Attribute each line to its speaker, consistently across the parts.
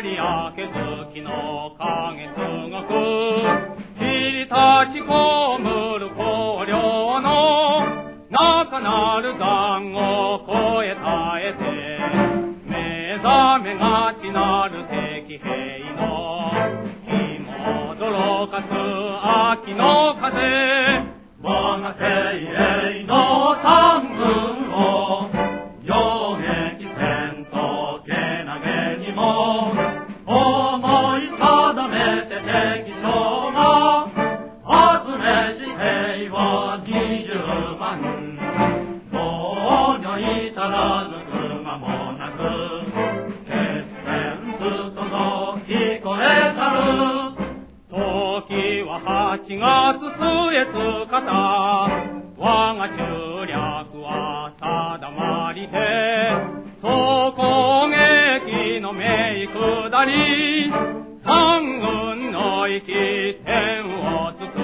Speaker 1: り明け月の影す。ごく入り立ちこむる光量の中なる段を越え絶えて目覚めがちなる敵兵の日も驚かす。秋の風我が聖への聞こえたる時は八月末つかた我が中略は定まりて総攻撃の名下り三軍の生き天をつく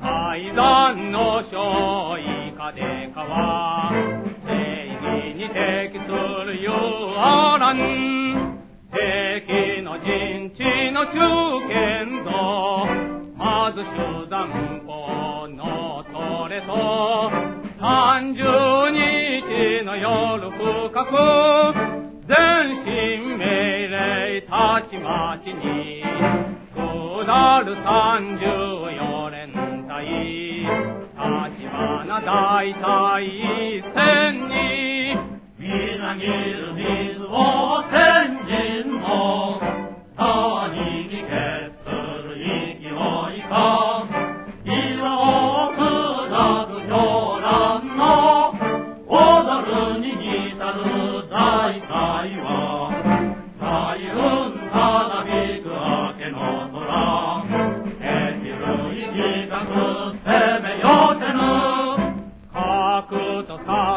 Speaker 1: 階段の将以下でかは正義に適するよあらん陣地の中堅とまず手段法のそれと。三十日の夜深く。全身命令たちまちに。下る三十四連隊。立花大隊戦に。みなぎる水を先人。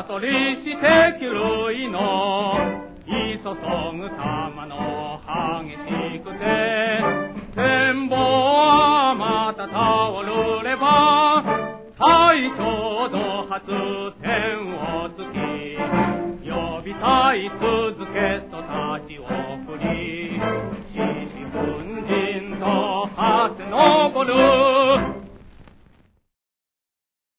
Speaker 1: と悟りし敵類の。急ぐ玉の激しくて。展望はまた倒るれば最長度発天をつき呼びたい